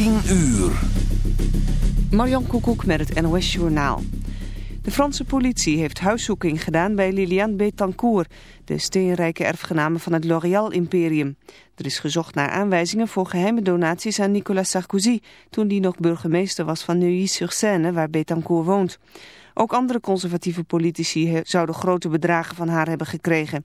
10 uur. Marjan Koekoek met het NOS Journaal. De Franse politie heeft huiszoeking gedaan bij Liliane Betancourt, de steenrijke erfgename van het L'Oréal-imperium. Er is gezocht naar aanwijzingen voor geheime donaties aan Nicolas Sarkozy, toen die nog burgemeester was van Neuilly-sur-Seine, waar Betancourt woont. Ook andere conservatieve politici zouden grote bedragen van haar hebben gekregen.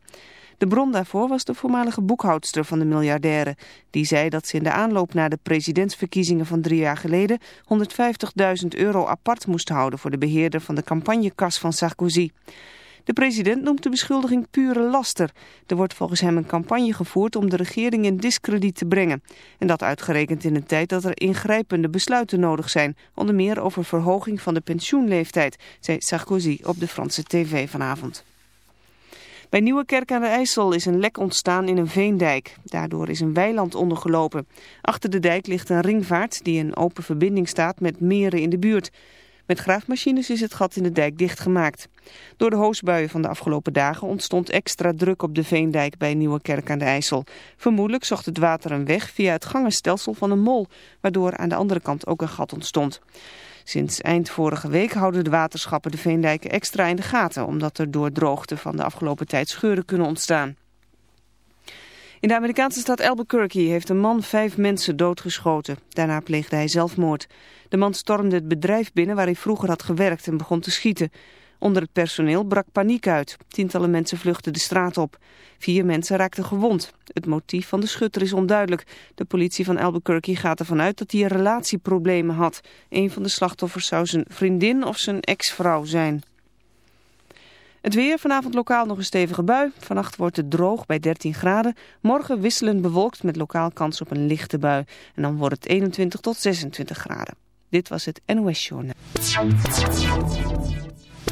De bron daarvoor was de voormalige boekhoudster van de miljardaire. Die zei dat ze in de aanloop naar de presidentsverkiezingen van drie jaar geleden 150.000 euro apart moest houden voor de beheerder van de campagnekas van Sarkozy. De president noemt de beschuldiging pure laster. Er wordt volgens hem een campagne gevoerd om de regering in discrediet te brengen. En dat uitgerekend in een tijd dat er ingrijpende besluiten nodig zijn. Onder meer over verhoging van de pensioenleeftijd, zei Sarkozy op de Franse tv vanavond. Bij Nieuwekerk aan de IJssel is een lek ontstaan in een veendijk. Daardoor is een weiland ondergelopen. Achter de dijk ligt een ringvaart die in open verbinding staat met meren in de buurt. Met graafmachines is het gat in de dijk dichtgemaakt. Door de hoosbuien van de afgelopen dagen ontstond extra druk op de veendijk bij Nieuwekerk aan de IJssel. Vermoedelijk zocht het water een weg via het gangenstelsel van een mol, waardoor aan de andere kant ook een gat ontstond. Sinds eind vorige week houden de waterschappen de veendijken extra in de gaten, omdat er door droogte van de afgelopen tijd scheuren kunnen ontstaan. In de Amerikaanse stad Albuquerque heeft een man vijf mensen doodgeschoten. Daarna pleegde hij zelfmoord. De man stormde het bedrijf binnen waar hij vroeger had gewerkt en begon te schieten. Onder het personeel brak paniek uit. Tientallen mensen vluchtten de straat op. Vier mensen raakten gewond. Het motief van de schutter is onduidelijk. De politie van Albuquerque gaat ervan uit dat hij relatieproblemen had. Een van de slachtoffers zou zijn vriendin of zijn ex-vrouw zijn. Het weer, vanavond lokaal nog een stevige bui. Vannacht wordt het droog bij 13 graden. Morgen wisselend bewolkt met lokaal kans op een lichte bui. En dan wordt het 21 tot 26 graden. Dit was het NOS Journal.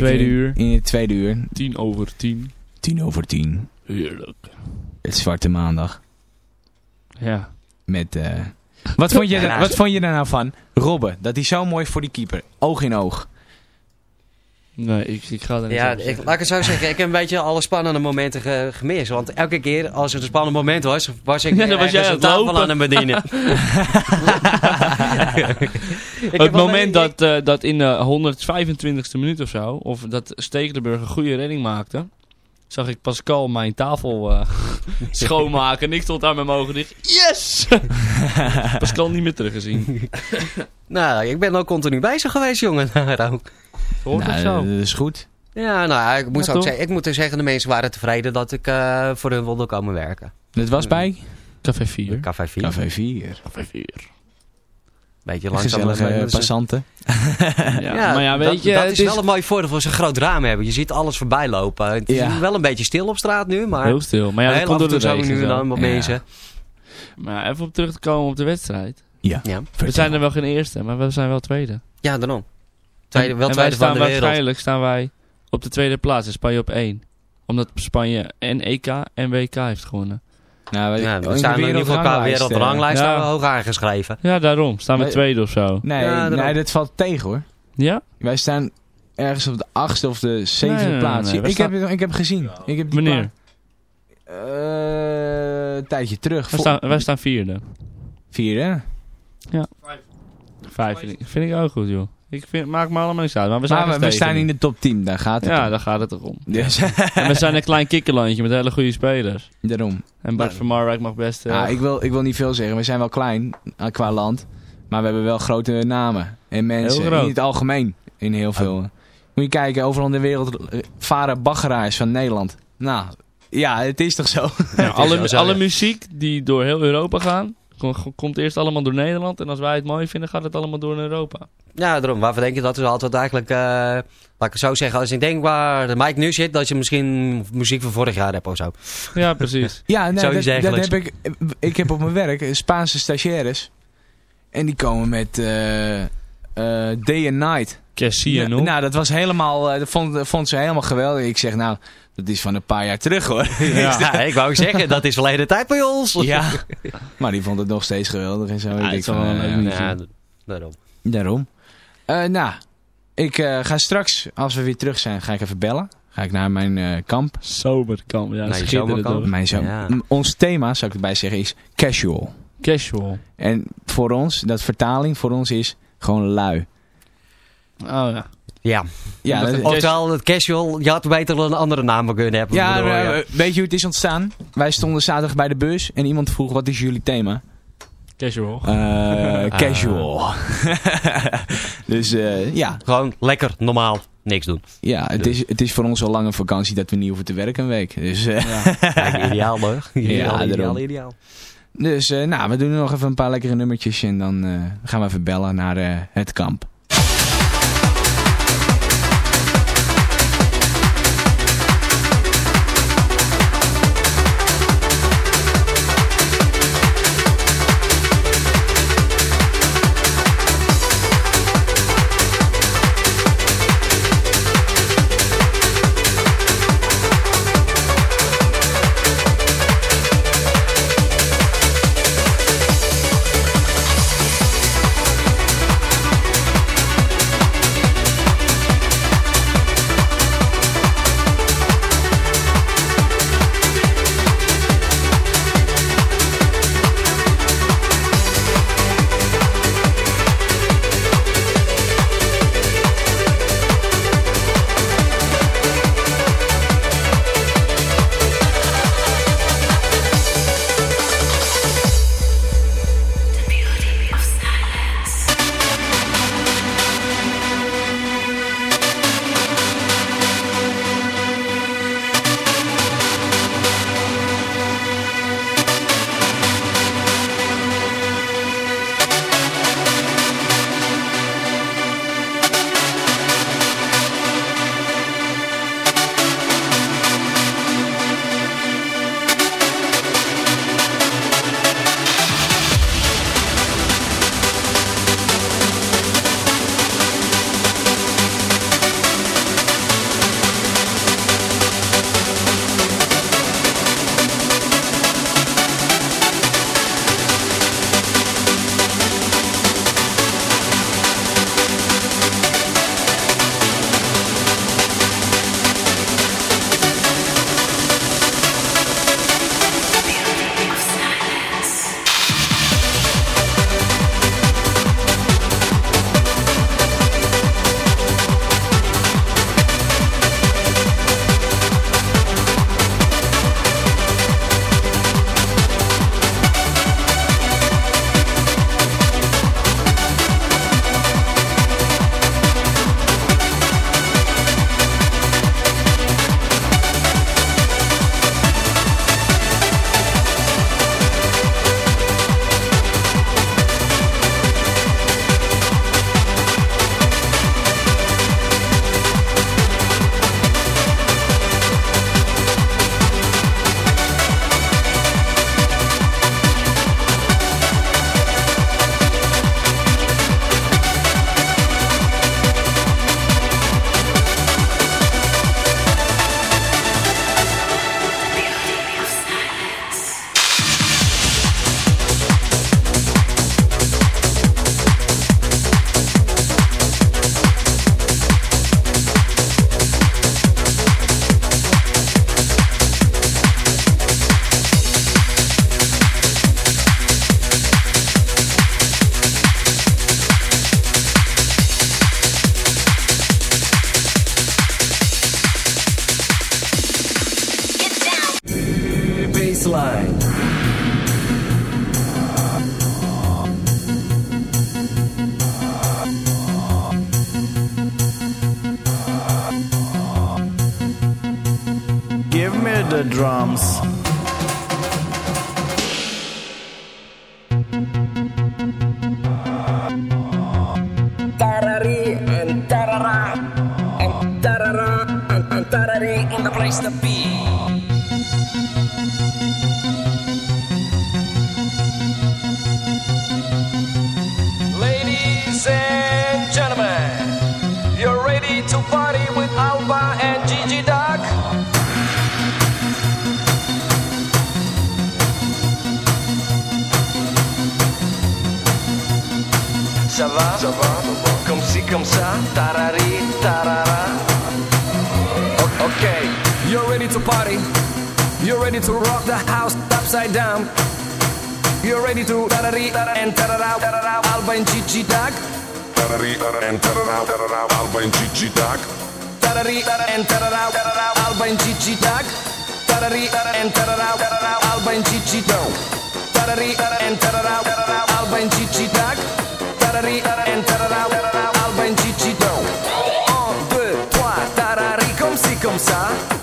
Tweede uur. In het tweede uur. Tien over tien. Tien over tien. Heerlijk. Het Zwarte Maandag. Ja. Met, uh, wat, vond je er, wat vond je er nou van? Robben, dat is zo mooi voor die keeper. Oog in oog. Nee, ik, ik ga er niet Ja, ik, laat ik het zo zeggen. Ik heb een beetje alle spannende momenten ge, gemist. Want elke keer als het een spannend moment was, was ik ja, dan was jij een tafel aan het bedienen. het moment dat, uh, dat in de 125ste minuut of zo, of dat Stekelenburg een goede redding maakte, zag ik Pascal mijn tafel uh, schoonmaken. En ik stond aan mijn mogen dicht. Yes! Pascal niet meer teruggezien. nou, ik ben ook continu bezig geweest, jongen. Daar ook. Hoort nou, zo? Dat is goed. Ja, nou, ik moet, ja, ook zeggen, ik moet er zeggen, de mensen waren tevreden dat ik uh, voor hun wilde komen werken. Dat was bij? Café 4. Café 4. Café 4. Café 4. Beetje langzaam. Gezellige passanten. ja, ja, maar ja, weet dat, je... Dat is, is wel een mooi voordeel als ze een groot raam hebben. Je ziet alles voorbij lopen. Het is ja. wel een beetje stil op straat nu, maar... Heel stil. Maar ja, dat komt door de zo nu en dan wat mensen. Maar even op terug te komen op de wedstrijd. Ja. ja. We zijn er wel geen eerste, maar we zijn wel tweede. Ja, daarom. Tweede, wel en tweede wij van de wereld. Waarschijnlijk staan wij op de tweede plaats en Spanje op één. Omdat Spanje en EK en WK heeft gewonnen. Nou, we, ja, we staan in ieder geval qua wereldranglijst ja. hoog aangeschreven. Ja, daarom. Staan we tweede of zo. Nee, ja, nee, dat valt tegen hoor. Ja? Wij staan ergens op de achtste of de zevende nee, plaats. Nee, ik, heb, ik heb gezien. Ik heb Wanneer? Uh, een tijdje terug. Wij staan, wij staan vierde. Vierde? Ja. Vijf. Vijf vind ik, vind ik ook goed joh. Ik vind, maak me allemaal niks uit. Maar we, zijn maar we staan in de top 10, daar gaat het Ja, om. daar gaat het om. Yes. en we zijn een klein kikkerlandje met hele goede spelers. Daarom. En Bart van Marwijk mag best... Uh... Ja, ik, wil, ik wil niet veel zeggen. We zijn wel klein qua land. Maar we hebben wel grote namen. En mensen. In het algemeen. In heel veel. Oh. Moet je kijken, overal in de wereld varen baggeraars van Nederland. Nou, ja, het is toch zo? Ja, alle, zo, alle muziek die door heel Europa gaan, komt eerst allemaal door Nederland. En als wij het mooi vinden, gaat het allemaal door Europa. Ja, daarom. Waarvan denk je dat is altijd eigenlijk... Uh, laat ik het zo zeggen. Als ik denk waar de Mike nu zit, dat je misschien muziek van vorig jaar hebt of zo. Ja, precies. ja, nee, dat, dat, heb ik... Ik heb op mijn werk Spaanse stagiaires. En die komen met uh, uh, Day and Night. Ja, nou, dat was helemaal... dat vond, vond ze helemaal geweldig. Ik zeg, nou... Dat is van een paar jaar terug hoor. Ja, ja ik wou zeggen, dat is verleden tijd bij ons. Ja, maar die vond het nog steeds geweldig en zo. Ja, wel een leuk ja, daarom. Daarom. Uh, nou, ik uh, ga straks, als we weer terug zijn, ga ik even bellen. Ga ik naar mijn uh, kamp. Zomerkamp, ja. Zomerkamp. Mijn zo ja. Ons thema, zou ik erbij zeggen, is casual. Casual. En voor ons, dat vertaling voor ons is gewoon lui. Oh ja. Ja, ja dat, oftewel het casual, je had beter een andere naam kunnen hebben. Ja, bedoel, ja, weet je hoe het is ontstaan? Wij stonden zaterdag bij de bus en iemand vroeg wat is jullie thema? Casual. Uh, casual. Ah. dus uh, ja. Gewoon lekker, normaal, niks doen. Ja, het, is, het is voor ons al lange vakantie dat we niet hoeven te werken een week. Dus, uh, ja. ideaal hoor. Ideaal, ja, ideaal, ideaal. Dus nou, we doen nog even een paar lekkere nummertjes en dan gaan we even bellen naar het kamp. the drums. va, ça va, comme si, comme ça, tarari, tarara. Okay, you're ready to party, you're ready to rock the house upside down. You're ready to tarari and tarara, tarara, Alba and Gigi Dag. Tarari and tarara, tarara, Alba and Gigi Dag. Tarari and tarara, tarara, Alba and chichi Dag. Tarari and tarara, tarara, Alba and Gigi Dag. Tarari and tarara, tarara, Alba and chichi Dag. Ri en tarara, alba 1, 2, 3, tarari, comme ci, comme ça.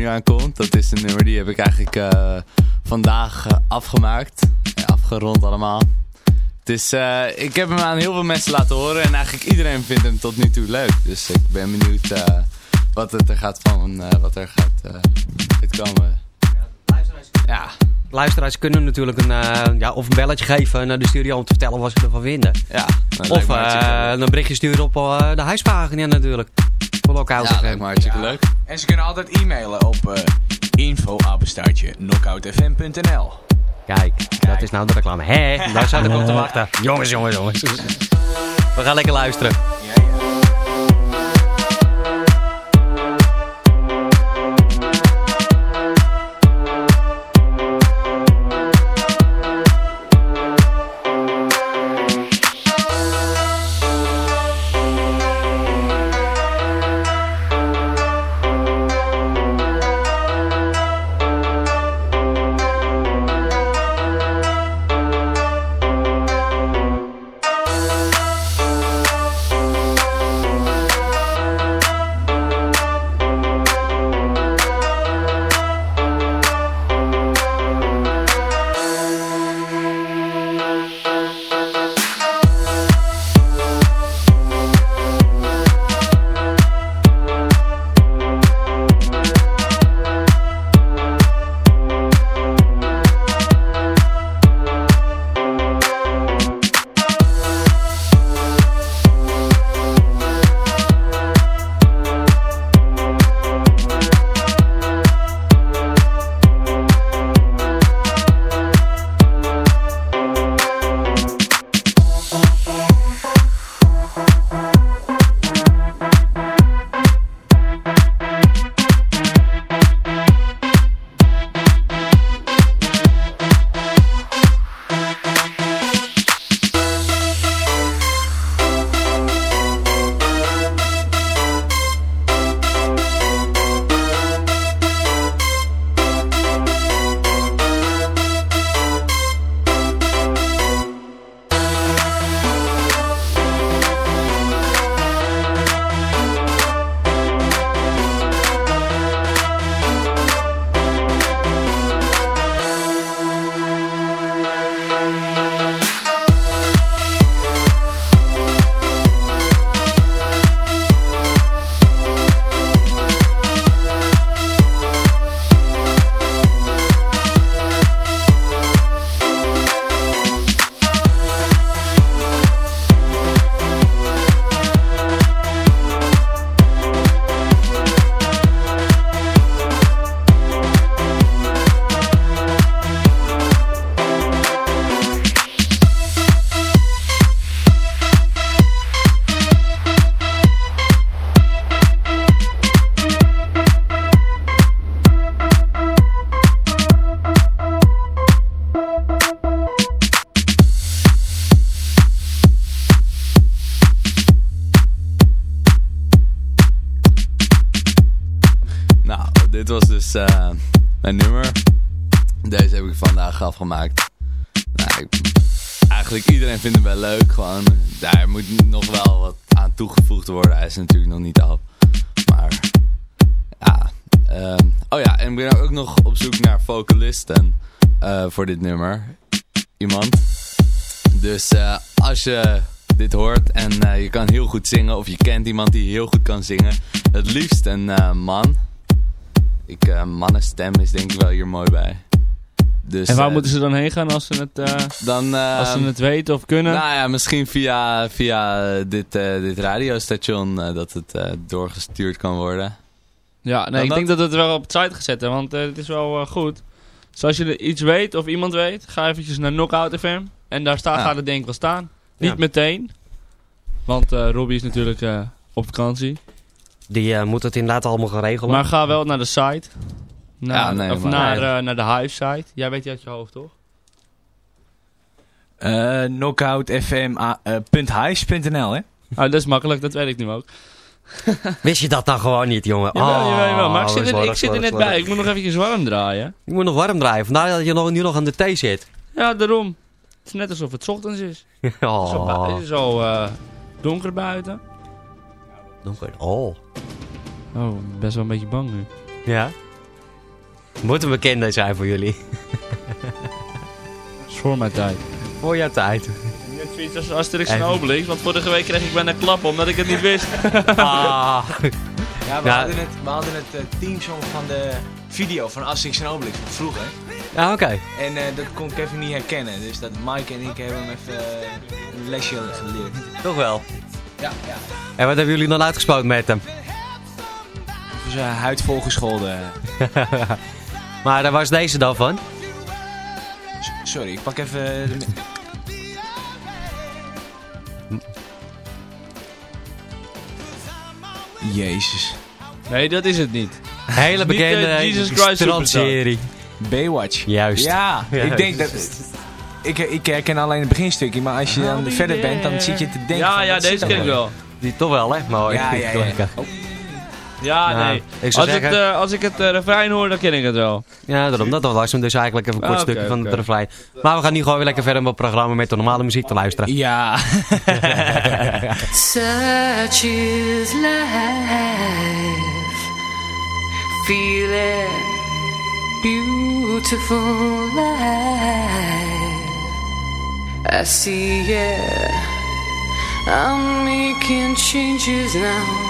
Nu aankomt, dat is een nummer die heb ik eigenlijk eh, vandaag eh, afgemaakt. Ja, afgerond allemaal. Het is, ik heb hem aan heel veel mensen laten horen en eigenlijk iedereen vindt hem tot nu toe leuk. Dus ik ben benieuwd wat het er gaat van, wat er gaat uitkomen. Ja. Luisteraars kunnen natuurlijk een, ja, of een belletje geven naar de studio om te vertellen wat ze ervan vinden. Ja, of een berichtje sturen op de huispagina natuurlijk. Ja, lijkt me hartstikke ja. leuk. En ze kunnen altijd e-mailen op uh, info-knockoutfm.nl Kijk, Kijk, dat is nou de reclame. Hé, daar zat ik op te wachten. Jongens, jongens, jongens. We gaan lekker luisteren. Uh, voor dit nummer. Iemand. Dus uh, als je dit hoort en uh, je kan heel goed zingen of je kent iemand die heel goed kan zingen. Het liefst een man. Ik, mannenstem is denk ik wel hier mooi bij. Dus, en waar uh, moeten ze dan heen gaan als ze het, uh, dan, uh, als ze het weten of kunnen? Nou ja, misschien via, via dit, dit radiostation dat het doorgestuurd kan worden. Ja, nee, ik denk dat het wel op het site gezet is, want het is wel goed. Dus als je iets weet of iemand weet, ga eventjes naar Knockout FM. En daar staat, gaat het denk ik wel staan. Niet meteen, want Robbie is natuurlijk op vakantie. Die moet het inderdaad allemaal gaan regelen. Maar ga wel naar de site. Naar, ja, nee, of naar, uh, naar de Hive-site. Jij weet die uit je hoofd, toch? Uh, knockoutfm.hives.nl, hè? Oh, dat is makkelijk, dat weet ik nu ook. Wist je dat nou gewoon niet, jongen? Jawel, oh, jawel, Maar ik zit, er, ik zit er net bij. Ik moet nog eventjes warm draaien. Ik moet nog warm draaien. Vandaar dat je nog, nu nog aan de thee zit. Ja, daarom. Het is net alsof het ochtends is. oh. Het is al uh, donker buiten. Donker, oh. Oh, best wel een beetje bang nu. Ja? Moet een bekende zijn voor jullie. Is voor mijn tijd. Voor jouw tijd. Net zoiets als Asterix en Obelix, want vorige week kreeg ik bijna klap omdat ik het niet wist. Ah. Ja, we Ja. hadden het, we hadden het eh, teamsong van de video van Asterix en Obelix van vroeger. Ja, oké. En eh, dat kon Kevin niet herkennen. Dus dat Mike en ik hebben hem even eh, een lesje geleerd. Toch wel. Ja, ja. En wat hebben jullie dan uitgesproken met hem? Even zijn huid volgescholden. maar daar was deze dan van? S- Sorry, ik pak even... de Jezus. Nee, dat is het niet. Hele Niet, bekende eh, Jesus Christ strandserie. Baywatch. Juist. Ja, Juist. ik denk dat... Ik, ik herken alleen het beginstukje, maar als je dan verder bent, dan zit je te denken Ja, van, ja, deze ken ik nou? wel. Die toch wel, hè? Mooi. Ja, ja, ja. Lekker. Ja, Ja, nee. ik zou Als, zeggen- het, eh, als ik het eh, refrein hoor, dan ken ik het wel. Ja, daarom. Dat was hem dus eigenlijk even een kort Ah, stukje van het refrein. Maar we gaan nu gewoon weer lekker verder met het programma met de normale muziek te luisteren. Ja. Such is life. Feel it. Beautiful life. I see it. I'm making changes now.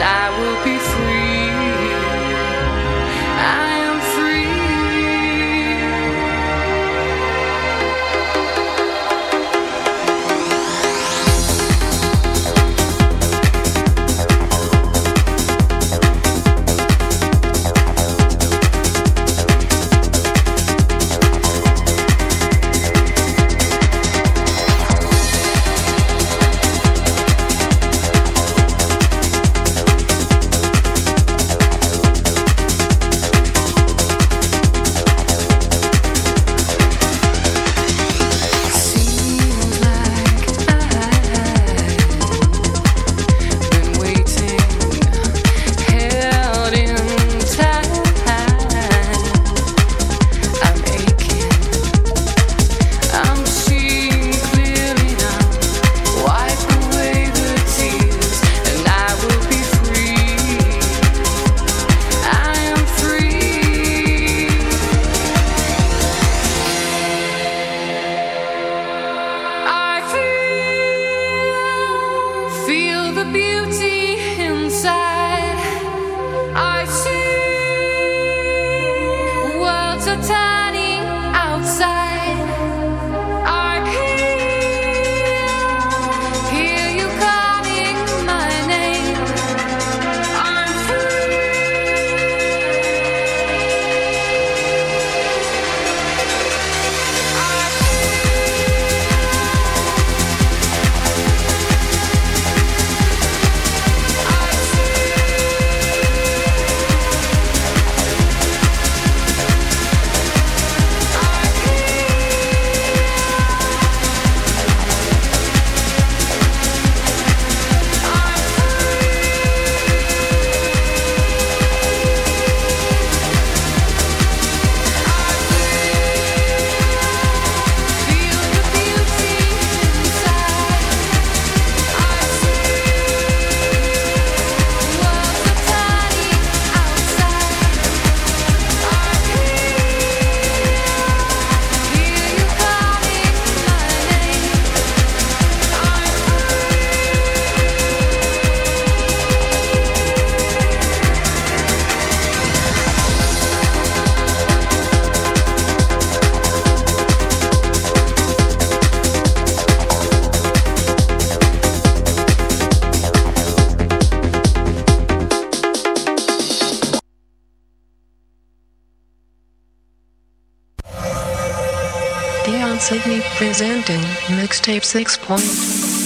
and I will be Sydney presenting mixtape 6 point.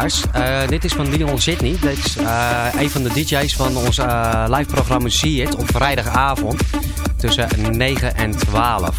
Luisteraars. Eh, dit is van Leon Sydney. Dit is eh, een van de DJ's van ons uh, live programma See It op vrijdagavond tussen 9 en 12.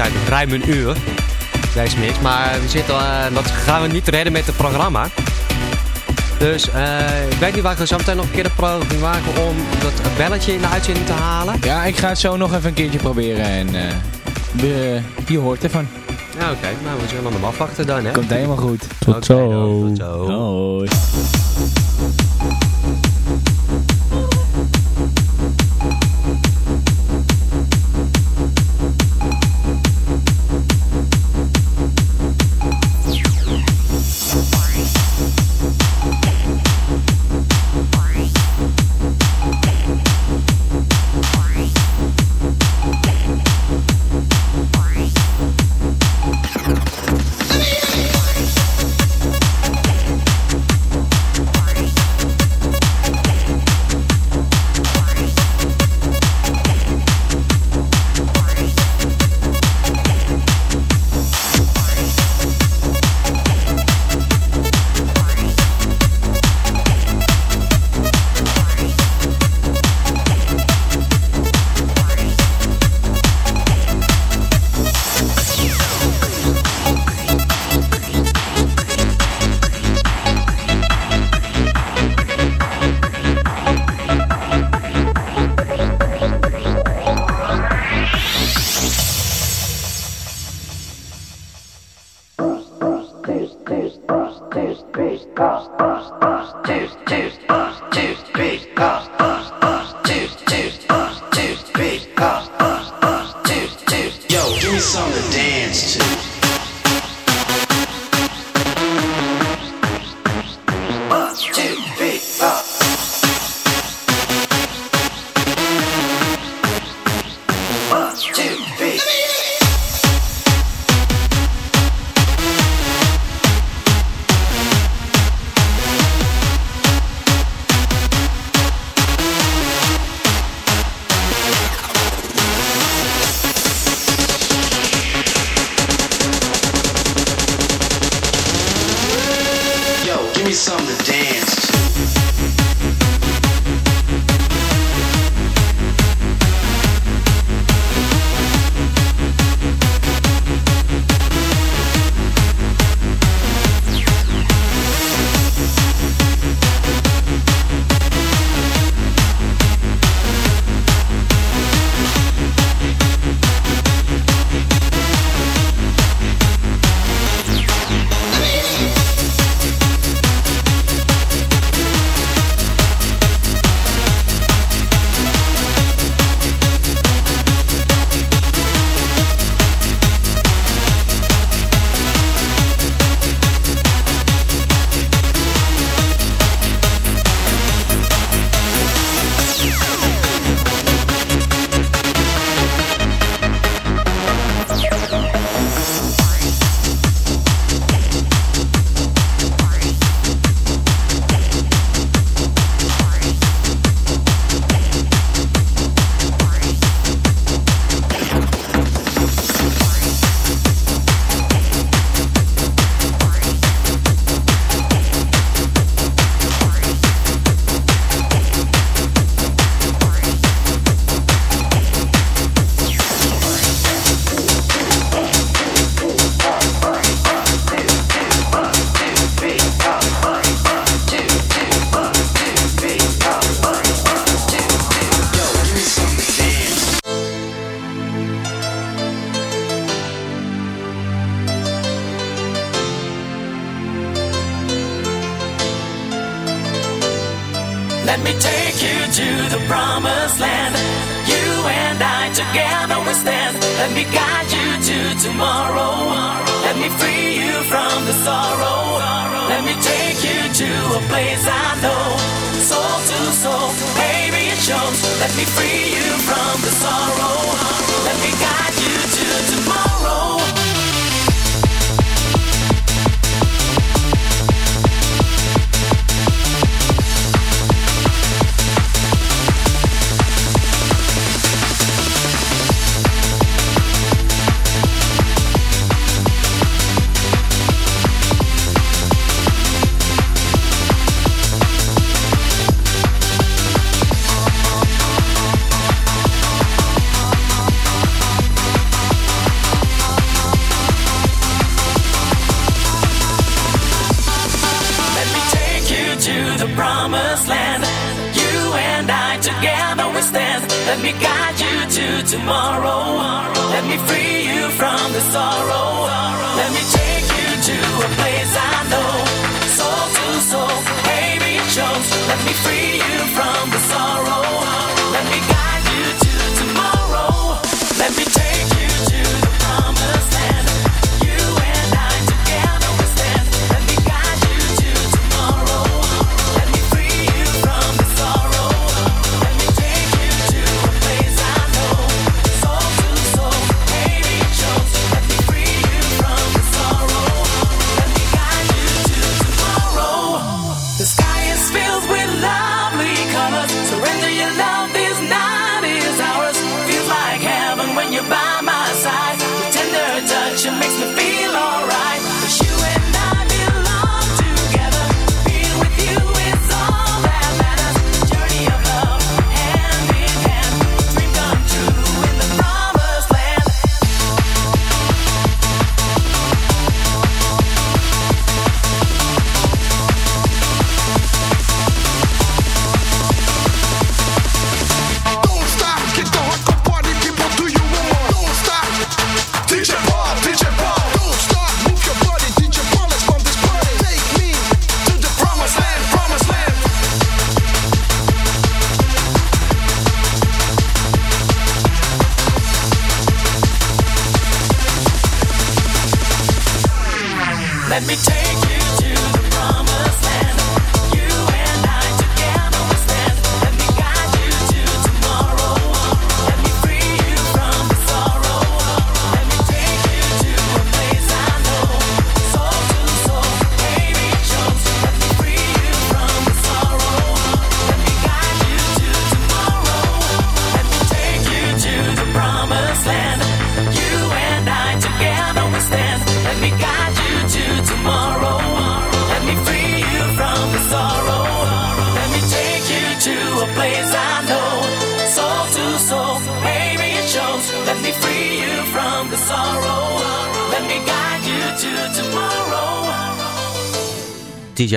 Totaliteit ruim een uur. Deze mix. Maar we zitten, uh, dat gaan we niet redden met het programma. Dus uh, ik weet niet waar we zo meteen nog een keer de poging maken om dat belletje in de uitzending te halen. Ja, ik ga het zo nog even een keertje proberen en uh, de, je hoort ervan. Ja, oké. Okay. Nou, we zullen hem afwachten dan, hè. Komt helemaal goed. Tot okay, zo. Dan, tot zo. Hoi.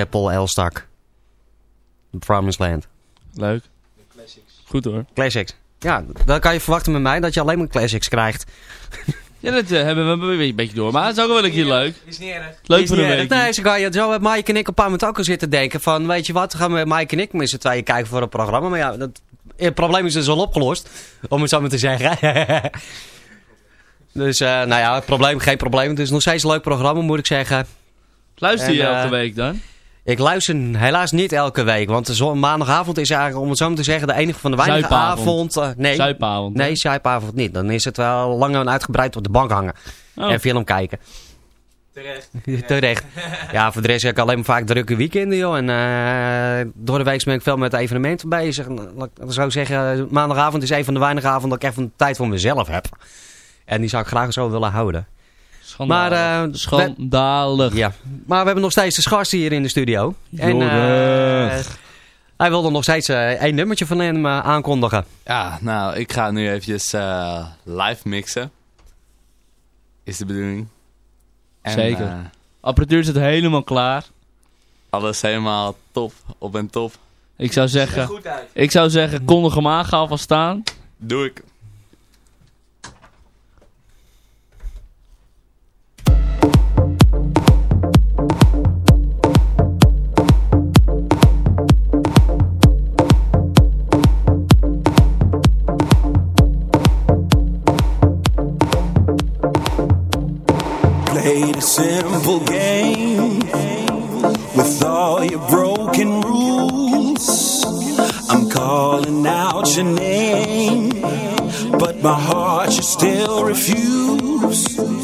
Paul Elstak. The Promised Land. Leuk. Goed hoor. Classics. Ja, dan kan je verwachten met mij dat je alleen maar classics krijgt. Ja, dat eh, hebben we een beetje door. Maar het is ook wel een keer leuk. Is niet erg. Leuk Is voor erg. week. Nee, zo, kan je, zo hebben Mike en ik een paar minuten ook al zitten denken van, weet je wat, gaan we Mike en ik met z'n tweeën kijken voor een programma. Maar ja, dat, het probleem is dus al opgelost, om het zo maar te zeggen. dus, eh, nou ja, het probleem, geen probleem. Het is nog steeds een leuk programma, moet ik zeggen. Luister je En, eh, elke week dan? Ik luister helaas niet elke week, want zo- maandagavond is eigenlijk, om het zo maar te zeggen, de enige van de weinige Zuipavond. avond. eh, nee, Zuipavond. nee, zuipavond niet. Dan is het wel lang en uitgebreid op de bank hangen Oh. en film kijken. Terecht. Terecht. Ja, voor de rest heb ik alleen maar vaak drukke weekenden, joh. En eh, door de week ben ik veel met evenementen bezig. En, laat ik zou zeggen, maandagavond is een van de weinige avonden dat ik echt een tijd voor mezelf heb. En die zou ik graag zo willen houden. Schandalig. Maar, eh, Schandalig. Ja, maar we hebben nog steeds de gast hier in de studio. En eh, hij wilde nog steeds eh één nummertje van hem eh, aankondigen. Ja, nou, ik ga nu eventjes eh, live mixen. Is de bedoeling. En, Zeker. eh, Apparatuur zit helemaal klaar. alles helemaal top, op en top. Ik zou zeggen, ik zou zeggen kondig hem aan, ga alvast staan. Doe ik. Simple game with all your broken rules. I'm calling out your name, but my heart you still refuse.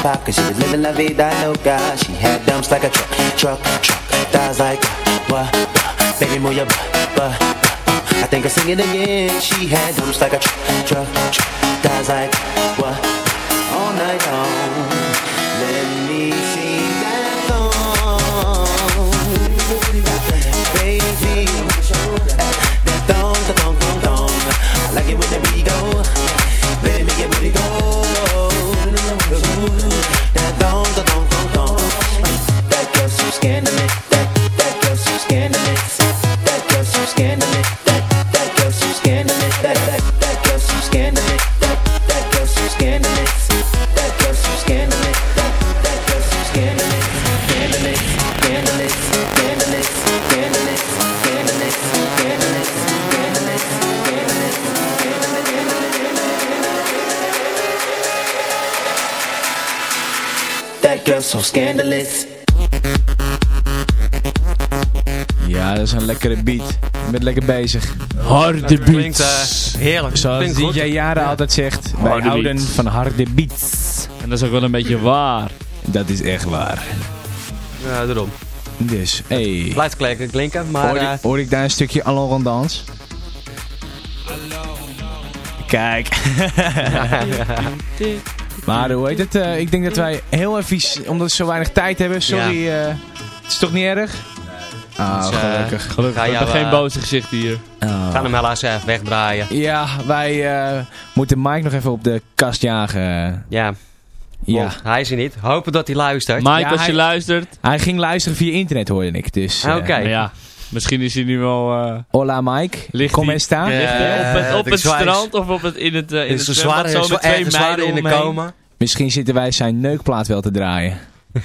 Pop, cause she was living la vida loca. She had dumps like a truck, truck, truck. Thighs like what? Baby, move your butt, butt, butt. I think I'll sing it again. She had dumps like a truck, truck, truck. Thighs like what? All night long. Lekkere beat. Je bent lekker bezig. Harde klinkt, eh, heerlijk. Zoals Klinkt DJ goed. Jaren altijd zegt, wij Harde houden beats. van harde beats. En dat is ook wel een beetje waar. Dat is echt waar. Ja, daarom. Dus, hey. Blijft klinken, klinken maar... Hoor ik, eh, hoor ik daar een stukje Allons Rondans? Kijk. maar hoe heet het? eh, ik denk dat wij heel even, omdat we zo weinig tijd hebben, sorry. eh, het is toch niet erg? Ah, Dus, eh, gelukkig. We hebben geen eh, boze gezichten hier. Oh. Gaan hem helaas even wegdraaien. Ja, wij eh, moeten Mike nog even op de kast jagen. Ja. Ja. Want hij is er niet. Hopen dat hij luistert. Mike, Ja, als je hij- luistert. Hij ging luisteren via internet, hoorde ik. Dus, eh, Oké. Ja, misschien is hij nu wel... eh Hola Mike, Ligt kom hij- eens staan. Ja. ligt hij op het, Eh, op strand of op het, in het, eh, in het zwembad zo met twee meiden in de. Misschien zitten wij zijn neukplaat wel te draaien.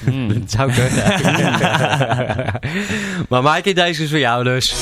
Hmm. Dat zou kunnen. maar Maaike, deze is voor jou dus.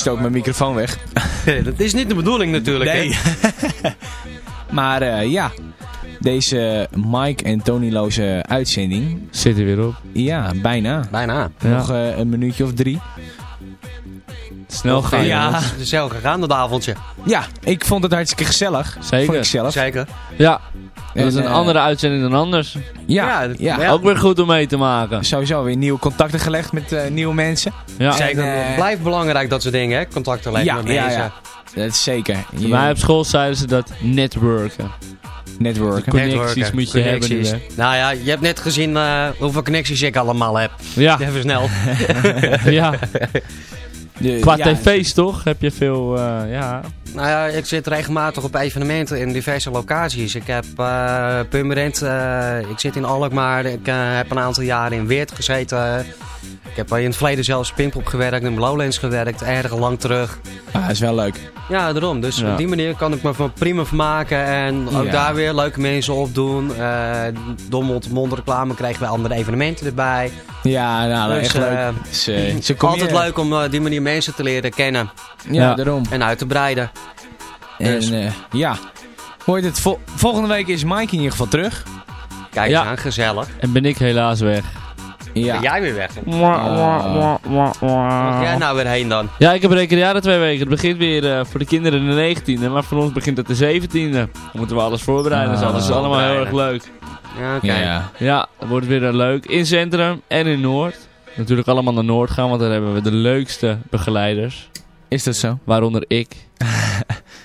Stoot mijn microfoon weg. dat is niet de bedoeling natuurlijk. Nee. maar eh, ja, deze Mike en Tony-loze uitzending. Zit er weer op. Ja, bijna. Bijna. Nog eh, een minuutje of drie. Snel gaan. Ja. Het is zelf gegaan dat avondje. Ja, ik vond het hartstikke gezellig. Zeker. Vond ik zelf. Zeker. Ja. Dat is En, een eh, andere uitzending dan anders. Ja, Ja, ja, ja. Ook weer goed om mee te maken. Sowieso weer nieuwe contacten gelegd met eh, nieuwe mensen. Ja. Zeker. En, eh, het blijft belangrijk dat soort dingen, hè? Contacten leggen Ja, met ja, mensen. ja. Dat is zeker. Bij mij op school zeiden ze dat netwerken. Networken. Connecties moet je hebben nu, Nou ja, je hebt net gezien eh, hoeveel connecties ik allemaal heb. Ja. Even snel. ja. Qua ja, tv's toch? Heb je veel, eh, ja. Nou ja, ik zit regelmatig op evenementen in diverse locaties. Ik heb eh Purmerend, eh, ik zit in Alkmaar, ik heb een aantal jaren in Weert gezeten. Ik heb in het verleden zelfs Pimpop gewerkt, in Lowlands gewerkt, erg lang terug. Ah, dat is wel leuk. Ja, daarom. Dus Ja. op die manier kan ik me van prima vermaken en ook Ja. daar weer leuke mensen opdoen. Uh, Dommelt, mondreclame krijgen we andere evenementen erbij. Ja, nou, Dus, echt leuk. eh, Dus, eh, ze Altijd leuk om op die manier mensen te leren kennen Ja, Ja. daarom. en uit te breiden. Dus. En eh, ja, hoort het. Vol- volgende week is Mike in ieder geval terug. Kijk Ja. aan, gezellig. En ben ik helaas weg. Ja. Ben jij weer weg? Ah. Waar ga jij nou weer heen dan? Ja, ik heb recreade twee weken. Het begint weer eh, voor de kinderen de 19e, maar voor ons begint het de 17e. Dan moeten we alles voorbereiden, dus Ah. alles is allemaal heel erg leuk. Ja, oké. Ja. Ja, het wordt weer eh, leuk. In Centrum en in Noord. Natuurlijk allemaal naar Noord gaan, want daar hebben we de leukste begeleiders. Is dat zo? Waaronder ik.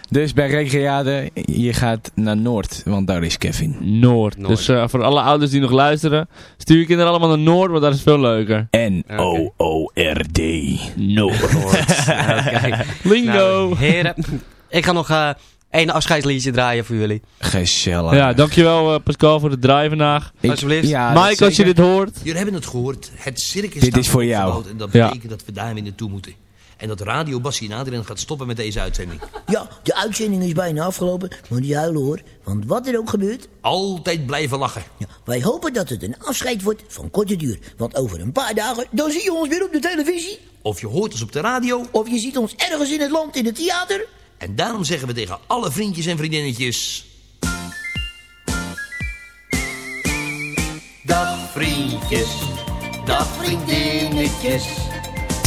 Dus bij Recreade, je gaat naar Noord, want daar is Kevin. Noord. Noord. Dus eh, voor alle ouders die nog luisteren, stuur je kinderen allemaal naar Noord, want daar is veel leuker. N-O-O-R-D. Noord. Oké. Lingo. Nou, heren, ik ga nog eh één afscheidsliedje draaien voor jullie. Gezellig. Ja, dankjewel eh, Pascal voor de drive vandaag. Ik- Alsjeblieft. Ja, Mike, als je dit hoort. Jullie hebben het gehoord. Het circus Dit staat is voor jou. En dat Ja. betekent dat we daar weer naartoe moeten. En dat Radio Bassie Adriaan gaat stoppen met deze uitzending. Ja, de uitzending is bijna afgelopen. Moet je huilen hoor. Want wat er ook gebeurt, Altijd blijven lachen. ja, wij hopen dat het een afscheid wordt van korte duur. Want over een paar dagen, dan zie je ons weer op de televisie. Of je hoort ons op de radio. Of je ziet ons ergens in het land in het theater. En daarom zeggen we tegen alle vriendjes en vriendinnetjes... Dag vriendjes, dag vriendinnetjes.